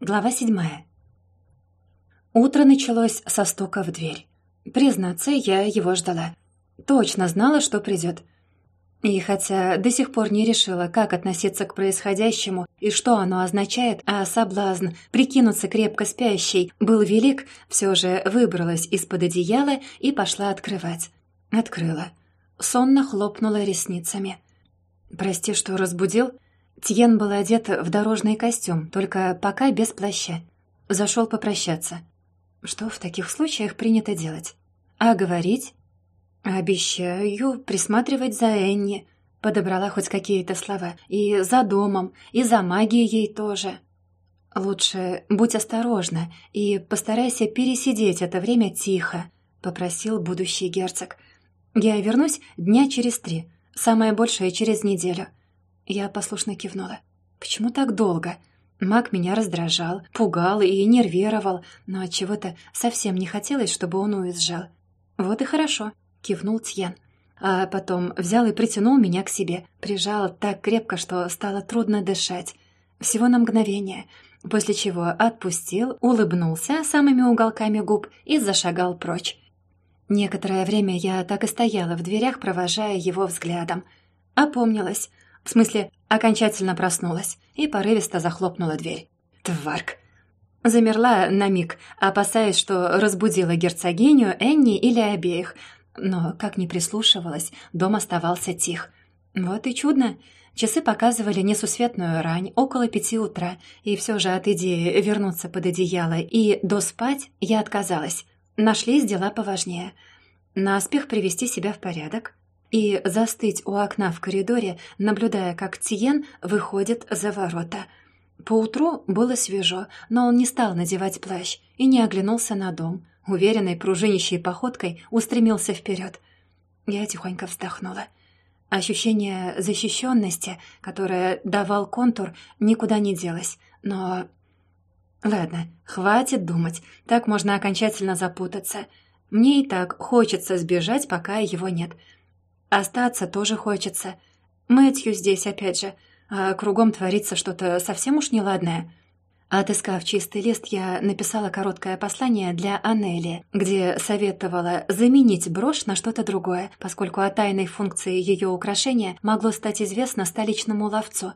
Глава седьмая. Утро началось со стука в дверь. Признаться, я его ждала. Точно знала, что придет. И хотя до сих пор не решила, как относиться к происходящему и что оно означает, а соблазн прикинуться крепко спящей был велик, все же выбралась из-под одеяла и пошла открывать. Открыла. Сонно хлопнула ресницами. «Прости, что разбудил?» Тьен был одет в дорожный костюм, только пока без плаща. Зашел попрощаться. Что в таких случаях принято делать? А говорить? Обещаю присматривать за Энни. Подобрала хоть какие-то слова. И за домом, и за магией тоже. Лучше будь осторожна и постарайся пересидеть это время тихо, попросил будущий герцог. Я вернусь дня через три, самое большее через неделю. Я послушно кивнула. «Почему так долго?» Маг меня раздражал, пугал и нервировал, но от чего то совсем не хотелось, чтобы он уезжал. «Вот и хорошо», — кивнул Тьен. А потом взял и притянул меня к себе, прижал так крепко, что стало трудно дышать. Всего на мгновение, после чего отпустил, улыбнулся самыми уголками губ и зашагал прочь. Некоторое время я так и стояла в дверях, провожая его взглядом. Опомнилась — в смысле, окончательно проснулась и порывисто захлопнула дверь. Тварк. Замерла на миг, опасаясь, что разбудила герцогиню, Энни или обеих. Но, как ни прислушивалась, дом оставался тих. Вот и чудно. Часы показывали несусветную рань, около пяти утра, и все же от идеи вернуться под одеяло и доспать я отказалась. Нашлись дела поважнее. Наспех привести себя в порядок, и застыть у окна в коридоре, наблюдая, как Тиен выходит за ворота. Поутру было свежо, но он не стал надевать плащ и не оглянулся на дом. Уверенной пружинищей походкой устремился вперед. Я тихонько вздохнула. Ощущение защищенности, которое давал контур, никуда не делось, но... Ладно, хватит думать, так можно окончательно запутаться. Мне и так хочется сбежать, пока его нет — Остаться тоже хочется. Мэтью здесь опять же, а кругом творится что-то совсем уж неладное. Отыскав чистый лист, я написала короткое послание для Анели, где советовала заменить брошь на что-то другое, поскольку о тайной функции ее украшения могло стать известно столичному ловцу.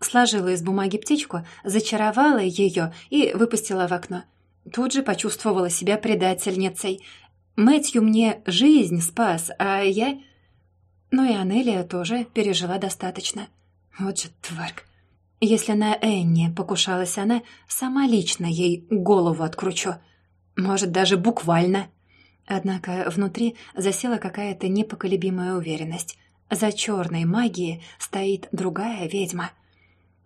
Сложила из бумаги птичку, зачаровала ее и выпустила в окно. Тут же почувствовала себя предательницей. Мэтью мне жизнь спас, а я но и Анелия тоже пережила достаточно. Вот же тварь. Если на Энни покушалась она, сама лично ей голову откручу. Может, даже буквально. Однако внутри засела какая-то непоколебимая уверенность. За черной магией стоит другая ведьма.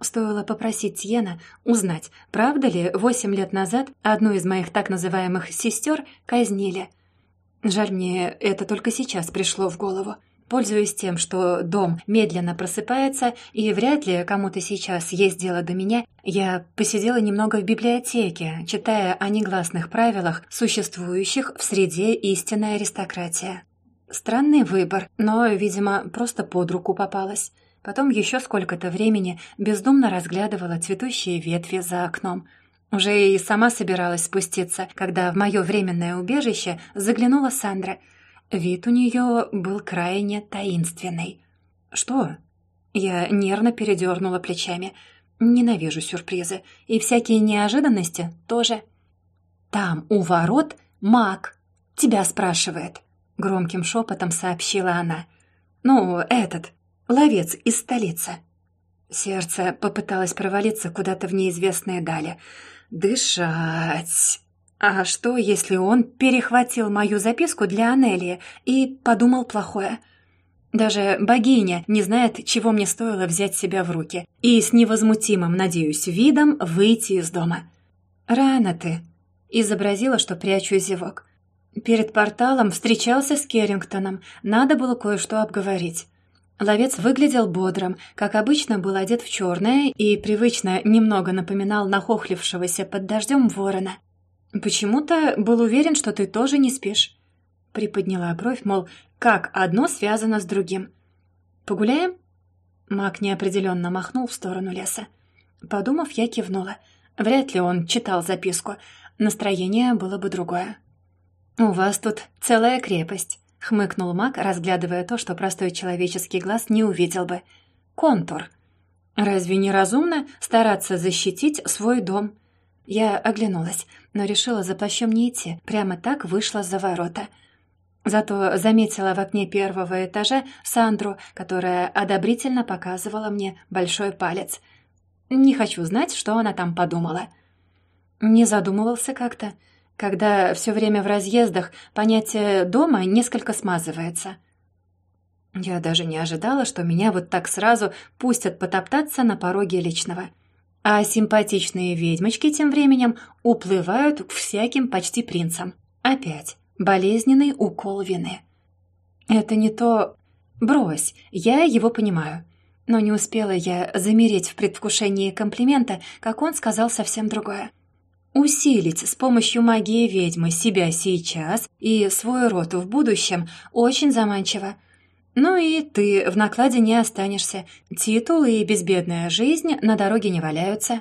Стоило попросить Тьена узнать, правда ли восемь лет назад одну из моих так называемых «сестер» казнили. Жаль мне, это только сейчас пришло в голову. Пользуясь тем, что дом медленно просыпается и вряд ли кому-то сейчас есть дело до меня, я посидела немного в библиотеке, читая о негласных правилах, существующих в среде истинной аристократии. Странный выбор, но, видимо, просто под руку попалась. Потом еще сколько-то времени бездумно разглядывала цветущие ветви за окном. Уже и сама собиралась спуститься, когда в мое временное убежище заглянула Сандра — Вид у нее был крайне таинственный. «Что?» Я нервно передернула плечами. «Ненавижу сюрпризы. И всякие неожиданности тоже». «Там, у ворот, маг. Тебя спрашивает», — громким шепотом сообщила она. «Ну, этот, ловец из столицы». Сердце попыталось провалиться куда-то в неизвестные дали. «Дышать!» А что, если он перехватил мою записку для Анелии и подумал плохое? Даже богиня не знает, чего мне стоило взять себя в руки и с невозмутимым, надеюсь, видом выйти из дома. «Рано ты», — изобразила, что прячу зевок. Перед порталом встречался с Керрингтоном, надо было кое-что обговорить. Ловец выглядел бодрым, как обычно был одет в черное и привычно немного напоминал нахохлившегося под дождем ворона. «Почему-то был уверен, что ты тоже не спишь». Приподняла бровь, мол, как одно связано с другим. «Погуляем?» Мак неопределенно махнул в сторону леса. Подумав, я кивнула. Вряд ли он читал записку. Настроение было бы другое. «У вас тут целая крепость», — хмыкнул маг, разглядывая то, что простой человеческий глаз не увидел бы. «Контур. Разве не разумно стараться защитить свой дом?» Я оглянулась, но решила за плащом не идти, прямо так вышла за ворота. Зато заметила в окне первого этажа Сандру, которая одобрительно показывала мне большой палец. Не хочу знать, что она там подумала. Не задумывался как-то. Когда все время в разъездах, понятие «дома» несколько смазывается. Я даже не ожидала, что меня вот так сразу пустят потоптаться на пороге личного. А симпатичные ведьмочки тем временем уплывают к всяким почти принцам. Опять болезненный укол вины. Это не то... Брось, я его понимаю. Но не успела я замереть в предвкушении комплимента, как он сказал совсем другое. Усилить с помощью магии ведьмы себя сейчас и свой род в будущем очень заманчиво. Ну и ты в накладе не останешься. Титул и безбедная жизнь на дороге не валяются.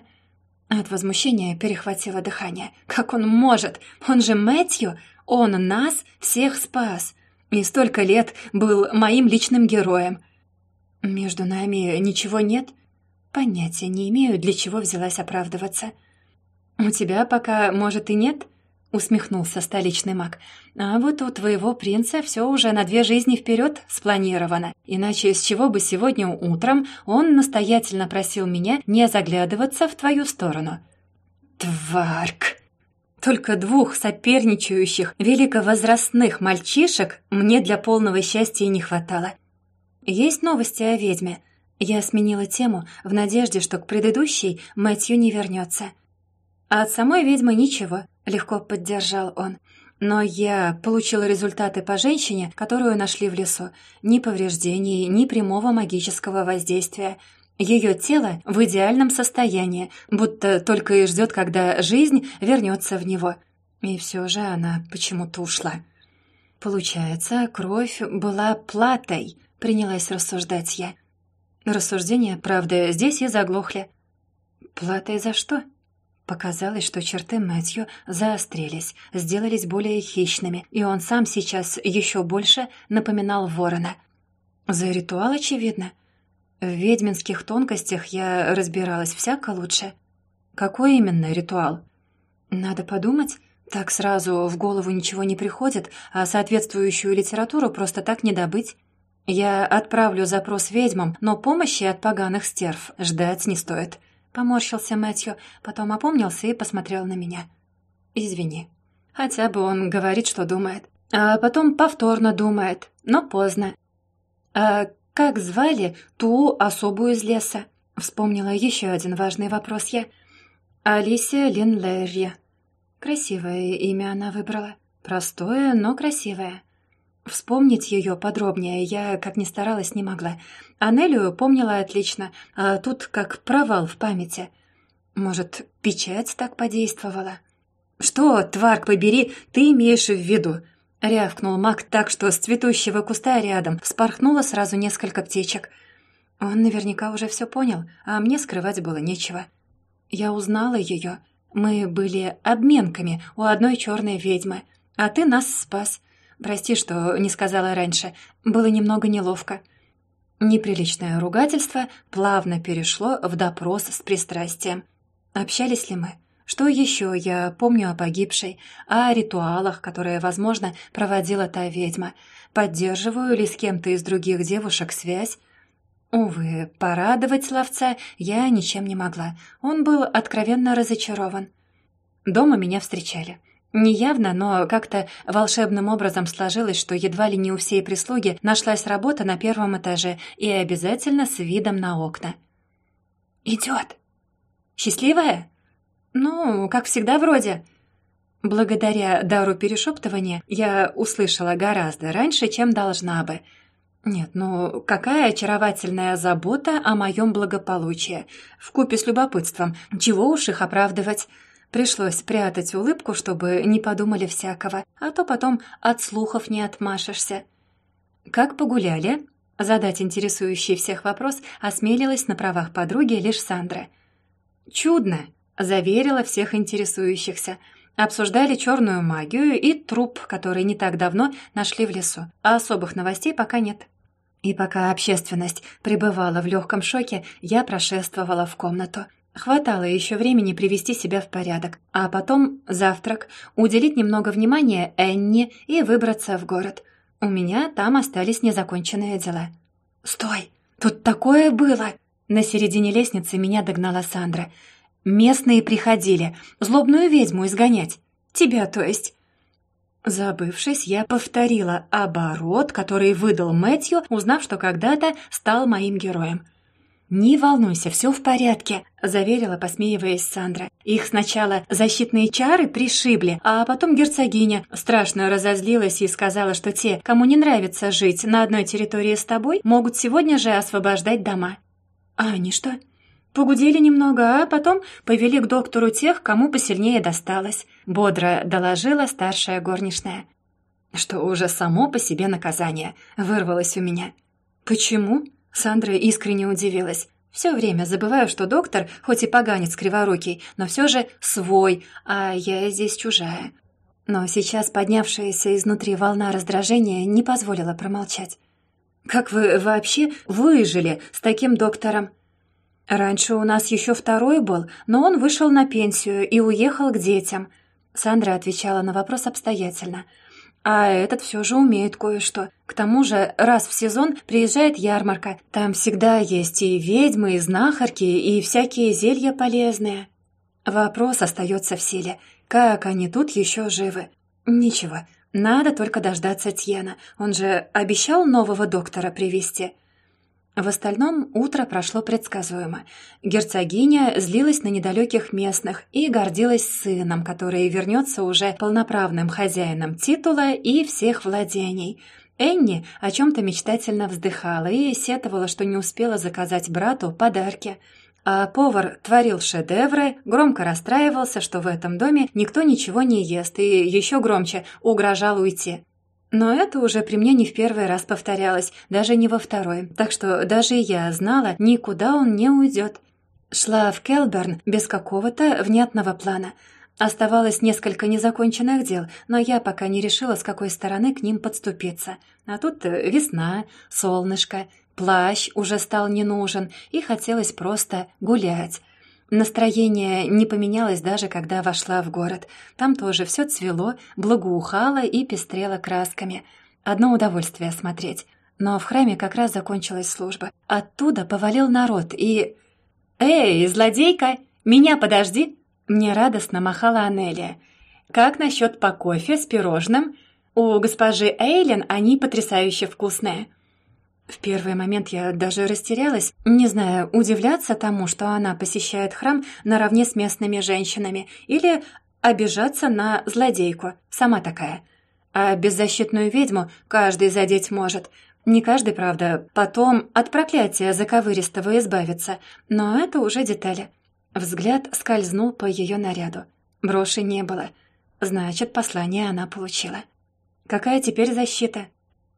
От возмущения перехватило дыхание. Как он может? Он же Мэтью! Он нас всех спас! И столько лет был моим личным героем. Между нами ничего нет? Понятия не имею, для чего взялась оправдываться. «У тебя пока, может, и нет?» Усмехнулся столичный маг. «А вот у твоего принца все уже на две жизни вперед спланировано. Иначе с чего бы сегодня утром он настоятельно просил меня не заглядываться в твою сторону?» «Тварк!» Только двух соперничающих великовозрастных мальчишек мне для полного счастья не хватало. Есть новости о ведьме. Я сменила тему в надежде, что к предыдущей Мэтью не вернется. А от самой ведьмы ничего. — легко поддержал он. «Но я получил результаты по женщине, которую нашли в лесу. Ни повреждений, ни прямого магического воздействия. Ее тело в идеальном состоянии, будто только и ждет, когда жизнь вернется в него. И все же она почему-то ушла». «Получается, кровь была платой», — принялась рассуждать я. Рассуждения, правда, здесь и заглохли. «Платой за что?» Показалось, что черты Мэтью заострились, сделались более хищными, и он сам сейчас еще больше напоминал ворона. За ритуал, очевидно. В ведьминских тонкостях я разбиралась всяко лучше. Какой именно ритуал? Надо подумать. Так сразу в голову ничего не приходит, а соответствующую литературу просто так не добыть. Я отправлю запрос ведьмам, но помощи от поганых стерв ждать не стоит. Поморщился Мэтью, потом опомнился и посмотрел на меня. «Извини. Хотя бы он говорит, что думает. А потом повторно думает, но поздно. А как звали ту особую из леса?» Вспомнила еще один важный вопрос я. «Алисия Линлерри». Красивое имя она выбрала. Простое, но красивое. Вспомнить ее подробнее я, как ни старалась, не могла. Анелию помнила отлично, а тут как провал в памяти. Может, печать так подействовала? «Что, тварк побери, ты имеешь в виду?» — рявкнул маг так, что с цветущего куста рядом вспорхнуло сразу несколько птичек. Он наверняка уже все понял, а мне скрывать было нечего. Я узнала ее. Мы были обменками у одной черной ведьмы, а ты нас спас. Прости, что не сказала раньше. Было немного неловко». Неприличное ругательство плавно перешло в допрос с пристрастием. Общались ли мы? Что еще я помню о погибшей, о ритуалах, которые, возможно, проводила та ведьма? Поддерживаю ли с кем-то из других девушек связь? Увы, порадовать ловца я ничем не могла. Он был откровенно разочарован. Дома меня встречали. Неявно, но как-то волшебным образом сложилось, что едва ли не у всей прислуги нашлась работа на первом этаже и обязательно с видом на окна. «Идет!» «Счастливая?» «Ну, как всегда вроде». Благодаря дару перешептывания я услышала гораздо раньше, чем должна бы. Нет, ну какая очаровательная забота о моем благополучии. Вкупе с любопытством. Чего уж их оправдывать. Пришлось прятать улыбку, чтобы не подумали всякого, а то потом от слухов не отмашешься. «Как погуляли?» Задать интересующий всех вопрос осмелилась на правах подруги лишь Сандра. «Чудно!» Заверила всех интересующихся. Обсуждали черную магию и труп, который не так давно нашли в лесу. А особых новостей пока нет. И пока общественность пребывала в легком шоке, я прошествовала в комнату. Хватало еще времени привести себя в порядок, а потом завтрак, уделить немного внимания Энни и выбраться в город. У меня там остались незаконченные дела. «Стой! Тут такое было!» На середине лестницы меня догнала Сандра. «Местные приходили, злобную ведьму изгонять. Тебя, то есть». Забывшись, я повторила оборот, который выдал Мэтью, узнав, что когда-то стал моим героем. «Не волнуйся, все в порядке», — заверила, посмеиваясь Сандра. «Их сначала защитные чары пришибли, а потом герцогиня страшно разозлилась и сказала, что те, кому не нравится жить на одной территории с тобой, могут сегодня же освобождать дома». «А они что?» Погудели немного, а потом повели к доктору тех, кому посильнее досталось. Бодро доложила старшая горничная. Что уже само по себе наказание вырвалось у меня. «Почему?» Сандра искренне удивилась. Все время забываю, что доктор, хоть и поганец криворукий, но все же свой, а я здесь чужая. Но сейчас поднявшаяся изнутри волна раздражения не позволила промолчать. «Как вы вообще выжили с таким доктором?» «Раньше у нас еще второй был, но он вышел на пенсию и уехал к детям». Сандра отвечала на вопрос обстоятельно – а этот все же умеет кое-что. К тому же раз в сезон приезжает ярмарка. Там всегда есть и ведьмы, и знахарки, и всякие зелья полезные. Вопрос остается в силе. Как они тут еще живы? Ничего, надо только дождаться Тьена. Он же обещал нового доктора привести. В остальном утро прошло предсказуемо. Герцогиня злилась на недалеких местных и гордилась сыном, который вернется уже полноправным хозяином титула и всех владений. Энни о чем-то мечтательно вздыхала и сетовала, что не успела заказать брату подарки. А повар творил шедевры, громко расстраивался, что в этом доме никто ничего не ест, и еще громче угрожал уйти. Но это уже при мне не в первый раз повторялось, даже не во второй, так что даже я знала, никуда он не уйдет. Шла в Келберн без какого-то внятного плана. Оставалось несколько незаконченных дел, но я пока не решила, с какой стороны к ним подступиться. А тут весна, солнышко, плащ уже стал не нужен, и хотелось просто гулять. Настроение не поменялось даже, когда вошла в город. Там тоже все цвело, благоухало и пестрело красками. Одно удовольствие смотреть. Но в храме как раз закончилась служба. Оттуда повалил народ и... «Эй, злодейка, меня подожди!» Мне радостно махала Анелия. «Как насчет по кофе с пирожным? У госпожи Эйлен они потрясающе вкусные». В первый момент я даже растерялась, не зная, удивляться тому, что она посещает храм наравне с местными женщинами, или обижаться на злодейку, сама такая. А беззащитную ведьму каждый задеть может. Не каждый, правда, потом от проклятия заковыристого избавится, но это уже детали. Взгляд скользнул по ее наряду. Броши не было. Значит, послание она получила. Какая теперь защита?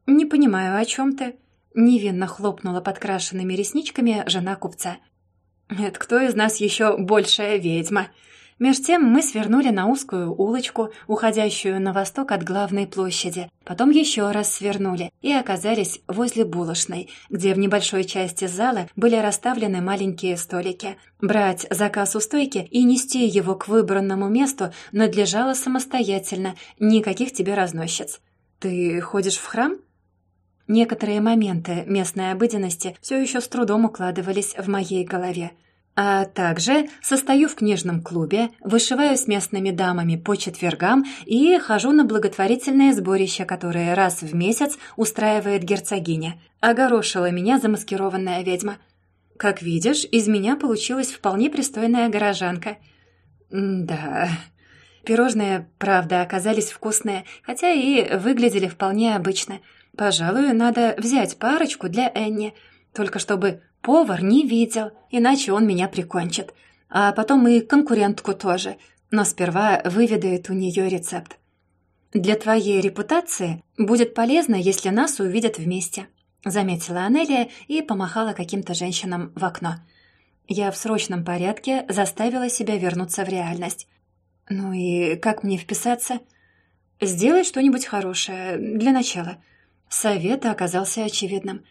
Не понимаю, о чем ты. Невинно хлопнула подкрашенными ресничками жена купца. «Это кто из нас еще большая ведьма?» Меж тем мы свернули на узкую улочку, уходящую на восток от главной площади. Потом еще раз свернули и оказались возле булочной, где в небольшой части зала были расставлены маленькие столики. Брать заказ у стойки и нести его к выбранному месту надлежало самостоятельно, никаких тебе разносчиц. «Ты ходишь в храм?» Некоторые моменты местной обыденности все еще с трудом укладывались в моей голове. А также состою в книжном клубе, вышиваю с местными дамами по четвергам и хожу на благотворительное сборище, которое раз в месяц устраивает герцогиня. Огорошила меня замаскированная ведьма. Как видишь, из меня получилась вполне пристойная горожанка. да, пирожные, правда, оказались вкусные, хотя и выглядели вполне обычно – Пожалуй, надо взять парочку для Энни, только чтобы повар не видел, иначе он меня прикончит. А потом и конкурентку тоже, но сперва выведает у нее рецепт. «Для твоей репутации будет полезно, если нас увидят вместе», заметила Анелия и помахала каким-то женщинам в окно. Я в срочном порядке заставила себя вернуться в реальность. Ну и как мне вписаться? Сделай что-нибудь хорошее для начала. Совет оказался очевидным.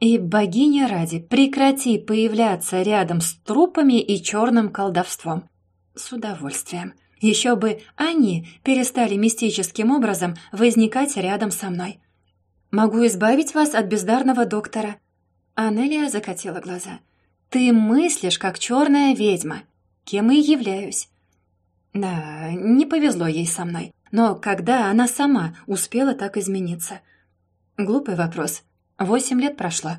И богиня ради, прекрати появляться рядом с трупами и черным колдовством. С удовольствием. Еще бы они перестали мистическим образом возникать рядом со мной. Могу избавить вас от бездарного доктора. Анелия закатила глаза. Ты мыслишь, как черная ведьма, кем и являюсь. Да, не повезло ей со мной. Но когда она сама успела так измениться? Глупый вопрос. Восемь лет прошло.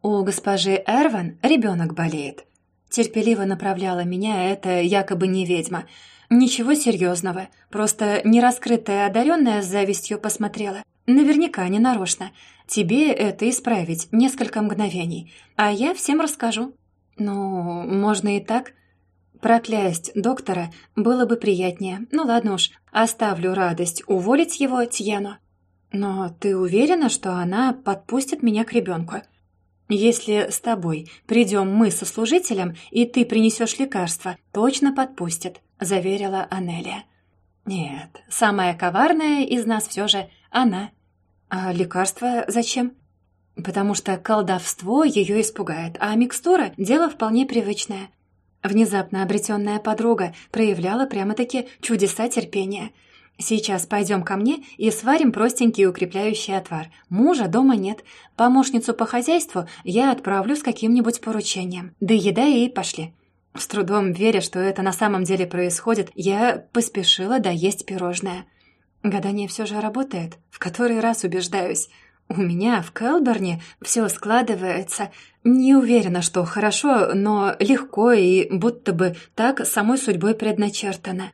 У госпожи Эрван ребенок болеет. Терпеливо направляла меня эта якобы не ведьма. Ничего серьезного, просто нераскрытая одаренная с завистью посмотрела. Наверняка не нарочно. Тебе это исправить несколько мгновений, а я всем расскажу. Ну, можно и так. Проклясть доктора было бы приятнее. Ну ладно уж, оставлю радость уволить его Тьену. Но ты уверена, что она подпустит меня к ребенку? Если с тобой придем мы со служителем, и ты принесешь лекарство, точно подпустит, заверила Анелия. Нет, самая коварная из нас все же она. А лекарство зачем? Потому что колдовство ее испугает, а микстура — дело вполне привычное. Внезапно обретенная подруга проявляла прямо-таки чудеса терпения. «Сейчас пойдем ко мне и сварим простенький укрепляющий отвар. Мужа дома нет. Помощницу по хозяйству я отправлю с каким-нибудь поручением. Да еда и пошли». С трудом веря, что это на самом деле происходит, я поспешила доесть пирожное. Гадание все же работает, в который раз убеждаюсь. У меня в Келберне все складывается. Не уверена, что хорошо, но легко и будто бы так самой судьбой предначертано.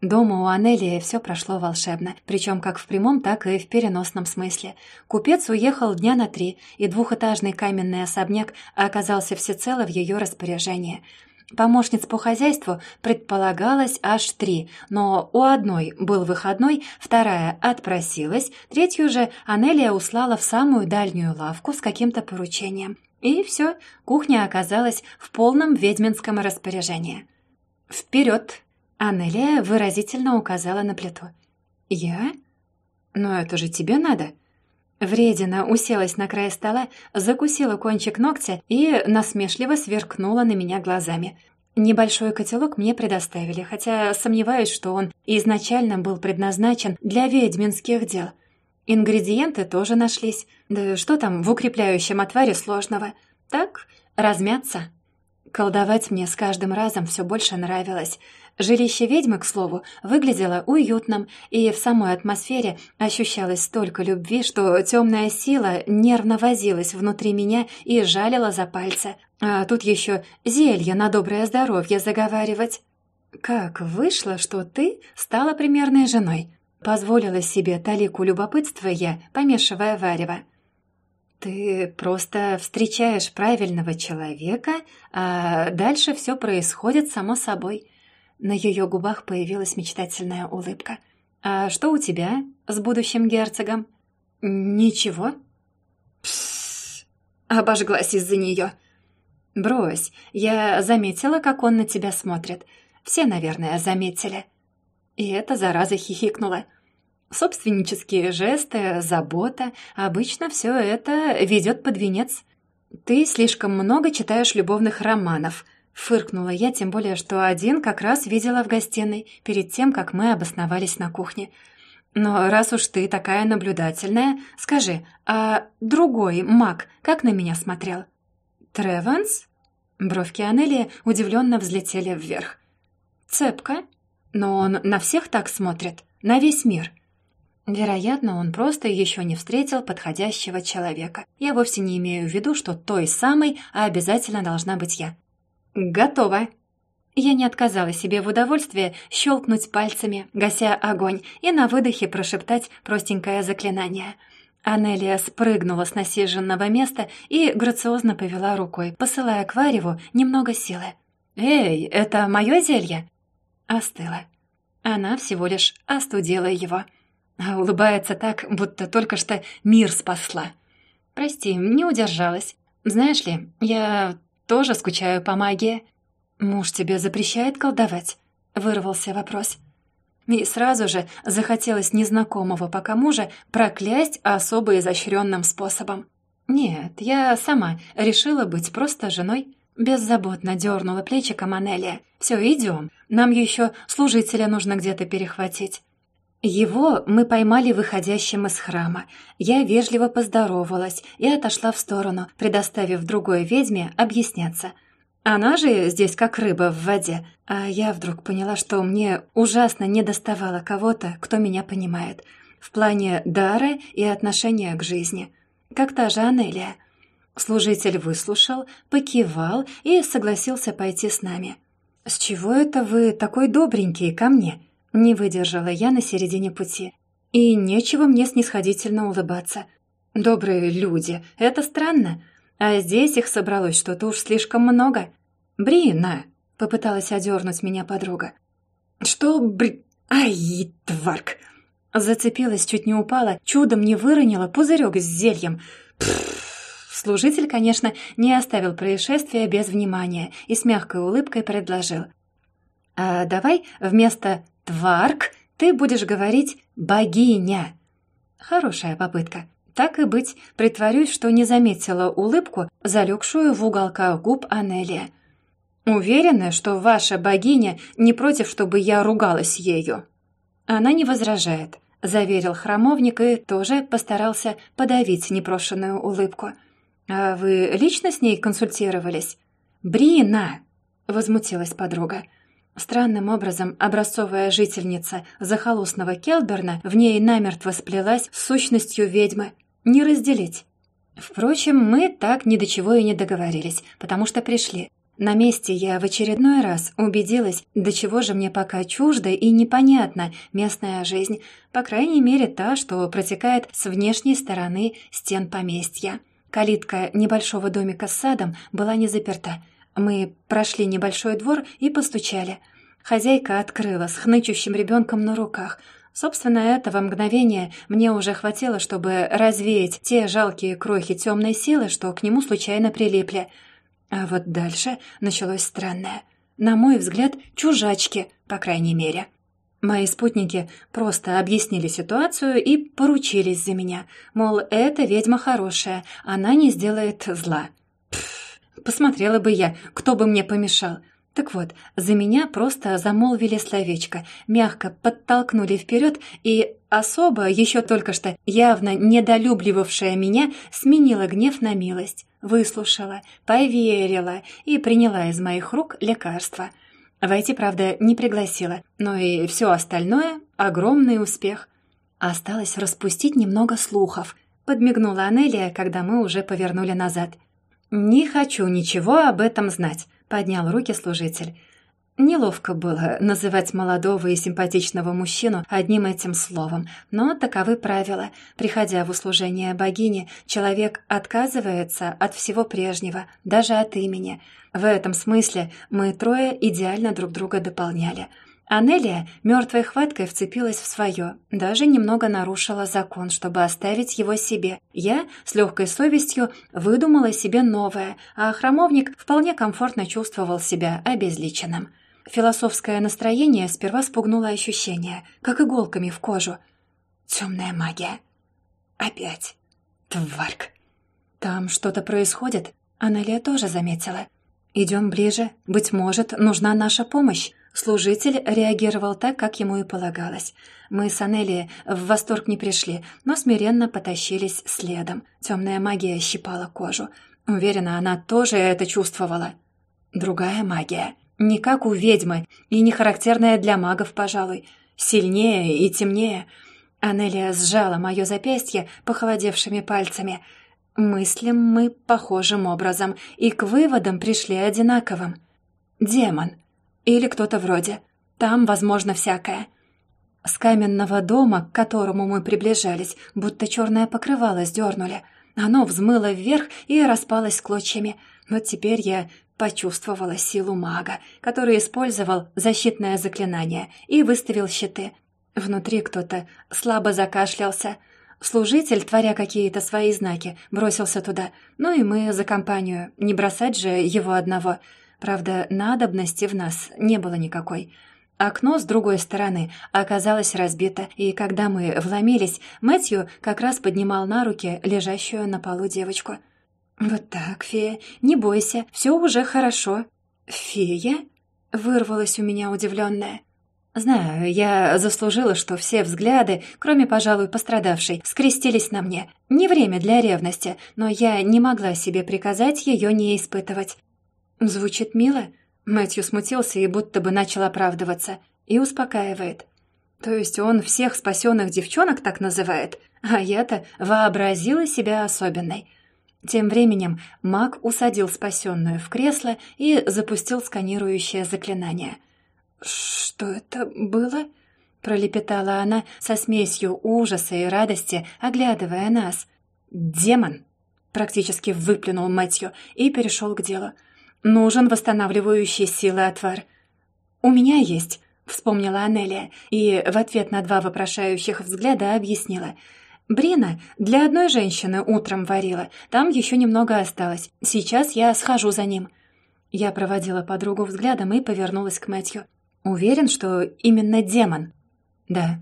Дома у Анелии все прошло волшебно, причем как в прямом, так и в переносном смысле. Купец уехал дня на три, и двухэтажный каменный особняк оказался всецело в ее распоряжении — Помощниц по хозяйству предполагалось аж три, но у одной был выходной, вторая отпросилась, третью же Анелия услала в самую дальнюю лавку с каким-то поручением. И все, кухня оказалась в полном ведьминском распоряжении. «Вперед!» — Анелия выразительно указала на плиту. «Я? Но это же тебе надо!» Вредина уселась на край стола, закусила кончик ногтя и насмешливо сверкнула на меня глазами. Небольшой котелок мне предоставили, хотя сомневаюсь, что он изначально был предназначен для ведьминских дел. Ингредиенты тоже нашлись. Да что там в укрепляющем отваре сложного? Так, размяться. Колдовать мне с каждым разом все больше нравилось — Жилище ведьмы, к слову, выглядело уютным, и в самой атмосфере ощущалось столько любви, что темная сила нервно возилась внутри меня и жалила за пальцы. А тут еще зелье на доброе здоровье заговаривать. «Как вышло, что ты стала примерной женой?» Позволила себе талику любопытства я, помешивая варево. «Ты просто встречаешь правильного человека, а дальше все происходит само собой». На ее губах появилась мечтательная улыбка. «А что у тебя с будущим герцогом?» «Ничего». «Псс!» Обожглась из-за нее. «Брось, я заметила, как он на тебя смотрит. Все, наверное, заметили». И эта зараза хихикнула. Собственнические жесты, забота — обычно все это ведет под венец. Ты слишком много читаешь любовных романов — Фыркнула я, тем более, что один как раз видела в гостиной, перед тем, как мы обосновались на кухне. Но раз уж ты такая наблюдательная, скажи, а другой маг как на меня смотрел? Треванс? Бровки Анелии удивленно взлетели вверх. Цепка? Но он на всех так смотрит, на весь мир. Вероятно, он просто еще не встретил подходящего человека. Я вовсе не имею в виду, что той самой, а обязательно должна быть я. «Готово!» Я не отказала себе в удовольствии щелкнуть пальцами, гася огонь, и на выдохе прошептать простенькое заклинание. Анелия спрыгнула с насиженного места и грациозно повела рукой, посылая к Вареву немного силы. «Эй, это мое зелье?» Остыло. Она всего лишь остудила его. А улыбается так, будто только что мир спасла. «Прости, не удержалась. Знаешь ли, я тоже скучаю по магии». «Муж тебе запрещает колдовать?» — вырвался вопрос. И сразу же захотелось незнакомого пока мужа проклясть особо изощренным способом. «Нет, я сама решила быть просто женой». Беззаботно дернула плечиком Анелия. «Все, идем. Нам еще служителя нужно где-то перехватить». Его мы поймали выходящим из храма. Я вежливо поздоровалась и отошла в сторону, предоставив другой ведьме объясняться. Она же здесь как рыба в воде. А я вдруг поняла, что мне ужасно недоставало кого-то, кто меня понимает. В плане дара и отношения к жизни. Как та же Анелия. Служитель выслушал, покивал и согласился пойти с нами. «С чего это вы такой добренький ко мне?» Не выдержала я на середине пути. И нечего мне снисходительно улыбаться. Добрые люди, это странно. А здесь их собралось что-то уж слишком много. «Брина!» — попыталась одернуть меня подруга. «Что, бри... Ай, тварк!» Зацепилась, чуть не упала, чудом не выронила пузырек с зельем. Служитель, конечно, не оставил происшествия без внимания и с мягкой улыбкой предложил. «А давай вместо «тварк» ты будешь говорить «богиня». Хорошая попытка. Так и быть, притворюсь, что не заметила улыбку, залегшую в уголках губ Анелия. Уверена, что ваша богиня не против, чтобы я ругалась ею. Она не возражает, заверил храмовник и тоже постарался подавить непрошенную улыбку. А вы лично с ней консультировались? Брина, возмутилась подруга. Странным образом образцовая жительница захолустного Келберна в ней намертво сплелась с сущностью ведьмы. Не разделить. Впрочем, мы так ни до чего и не договорились, потому что пришли. На месте я в очередной раз убедилась, до чего же мне пока чужда и непонятна местная жизнь, по крайней мере та, что протекает с внешней стороны стен поместья. Калитка небольшого домика с садом была не заперта — мы прошли небольшой двор и постучали. Хозяйка открыла с хнычущим ребенком на руках. Собственно, этого мгновения мне уже хватило, чтобы развеять те жалкие крохи темной силы, что к нему случайно прилипли. А вот дальше началось странное. На мой взгляд, чужачки, по крайней мере. Мои спутники просто объяснили ситуацию и поручились за меня. Мол, эта ведьма хорошая, она не сделает зла. Посмотрела бы я, кто бы мне помешал. Так вот, за меня просто замолвили словечко, мягко подтолкнули вперед, и особо, еще только что явно недолюбливавшая меня, сменила гнев на милость, выслушала, поверила и приняла из моих рук лекарство. Войти, правда, не пригласила, но и все остальное — огромный успех. Осталось распустить немного слухов, подмигнула Анелия, когда мы уже повернули назад — «Не хочу ничего об этом знать», — поднял руки служитель. Неловко было называть молодого и симпатичного мужчину одним этим словом, но таковы правила. Приходя в услужение богини, человек отказывается от всего прежнего, даже от имени. В этом смысле мы трое идеально друг друга дополняли — Анелия мертвой хваткой вцепилась в свое, даже немного нарушила закон, чтобы оставить его себе. Я с легкой совестью выдумала себе новое, а храмовник вполне комфортно чувствовал себя обезличенным. Философское настроение сперва спугнуло ощущение, как иголками в кожу. Темная магия. Опять. Тварк. Там что-то происходит. Анелия тоже заметила. Идем ближе. Быть может, нужна наша помощь. Служитель реагировал так, как ему и полагалось. Мы с Анелией в восторг не пришли, но смиренно потащились следом. Темная магия щипала кожу. Уверена, она тоже это чувствовала. Другая магия. Не как у ведьмы, и не характерная для магов, пожалуй. Сильнее и темнее. Анелия сжала мое запястье похолодевшими пальцами. Мыслим мы похожим образом, и к выводам пришли одинаковым. Демон — или кто-то вроде. Там возможно всякое. С каменного дома, к которому мы приближались, будто черное покрывало сдернули. Оно взмыло вверх и распалось клочьями. Вот теперь я почувствовала силу мага, который использовал защитное заклинание и выставил щиты. Внутри кто-то слабо закашлялся. Служитель, творя какие-то свои знаки, бросился туда. Ну и мы за компанию. Не бросать же его одного. Правда, надобности в нас не было никакой. Окно с другой стороны оказалось разбито, и когда мы вломились, Мэтью как раз поднимал на руки лежащую на полу девочку. «Вот так, фея, не бойся, все уже хорошо». «Фея?» — вырвалась у меня удивленная. Знаю, я заслужила, что все взгляды, кроме, пожалуй, пострадавшей, скрестились на мне. Не время для ревности, но я не могла себе приказать ее не испытывать. Звучит мило. Мэтью смутился и будто бы начал оправдываться. И успокаивает. То есть он всех спасенных девчонок так называет, а я-то вообразила себя особенной. Тем временем маг усадил спасенную в кресло и запустил сканирующее заклинание — «Что это было?» — пролепетала она со смесью ужаса и радости, оглядывая нас. «Демон!» — практически выплюнул Мэтью и перешел к делу. «Нужен восстанавливающий силы отвар». «У меня есть», — вспомнила Анелия, и в ответ на два вопрошающих взгляда объяснила. «Брина для одной женщины утром варила, там еще немного осталось. Сейчас я схожу за ним». Я проводила подругу взглядом и повернулась к Мэтью. Уверен, что именно демон? Да.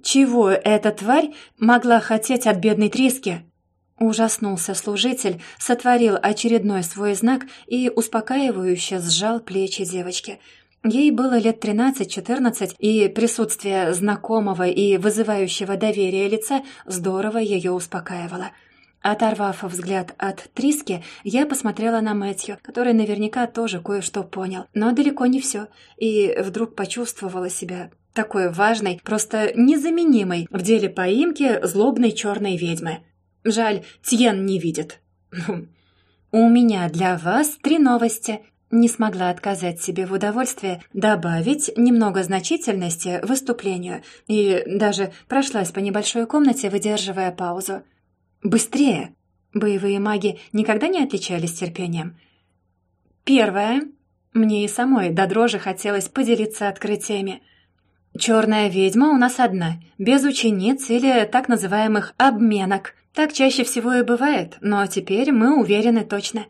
Чего эта тварь могла хотеть от бедной Триски? Ужаснулся служитель, сотворил очередной свой знак и успокаивающе сжал плечи девочки. Ей было лет тринадцать-четырнадцать, и присутствие знакомого и вызывающего доверия лица здорово ее успокаивало. Оторвав взгляд от Триски, я посмотрела на Мэтью, который наверняка тоже кое-что понял, но далеко не все, и вдруг почувствовала себя такой важной, просто незаменимой в деле поимки злобной черной ведьмы. Жаль, Тьен не видит. «У меня для вас три новости», не смогла отказать себе в удовольствии добавить немного значительности выступлению и даже прошлась по небольшой комнате, выдерживая паузу. «Быстрее!» Боевые маги никогда не отличались терпением. Первое. Мне и самой до дрожи хотелось поделиться открытиями. Черная ведьма у нас одна, без учениц или так называемых «обменок». Так чаще всего и бывает, но теперь мы уверены точно.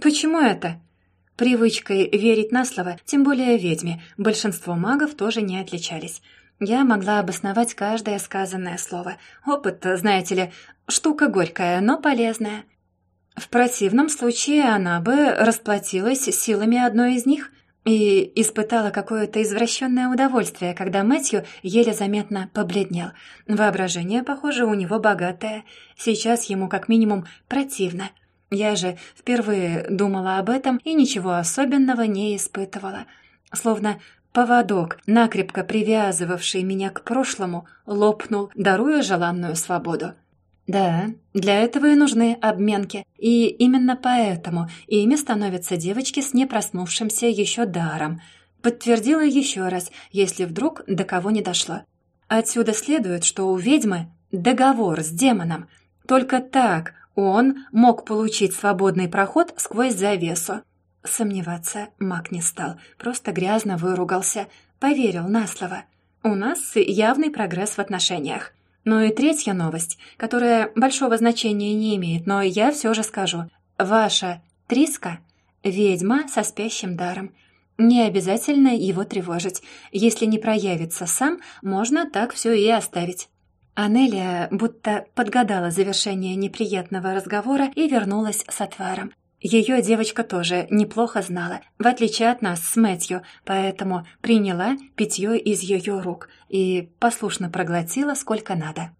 Почему это? Привычкой верить на слово, тем более ведьме, большинство магов тоже не отличались. Я могла обосновать каждое сказанное слово. Опыт, знаете ли, штука горькая, но полезная. В противном случае она бы расплатилась силами одной из них и испытала какое-то извращенное удовольствие, когда Мэтью еле заметно побледнел. Воображение, похоже, у него богатое. Сейчас ему как минимум противно. Я же впервые думала об этом и ничего особенного не испытывала. Словно Поводок, накрепко привязывавший меня к прошлому, лопнул, даруя желанную свободу. Да, для этого и нужны обменки, и именно поэтому ими становятся девочки с непроснувшимся еще даром. Подтвердила еще раз, если вдруг до кого не дошло. Отсюда следует, что у ведьмы договор с демоном. Только так он мог получить свободный проход сквозь завесу. Сомневаться маг не стал, просто грязно выругался, поверил на слово. У нас явный прогресс в отношениях. Ну и третья новость, которая большого значения не имеет, но я все же скажу. Ваша Триска — ведьма со спящим даром. Не обязательно его тревожить. Если не проявится сам, можно так все и оставить. Анелия будто подгадала завершение неприятного разговора и вернулась с отваром. Ее девочка тоже неплохо знала, в отличие от нас с Мэтью, поэтому приняла питье из ее рук и послушно проглотила сколько надо.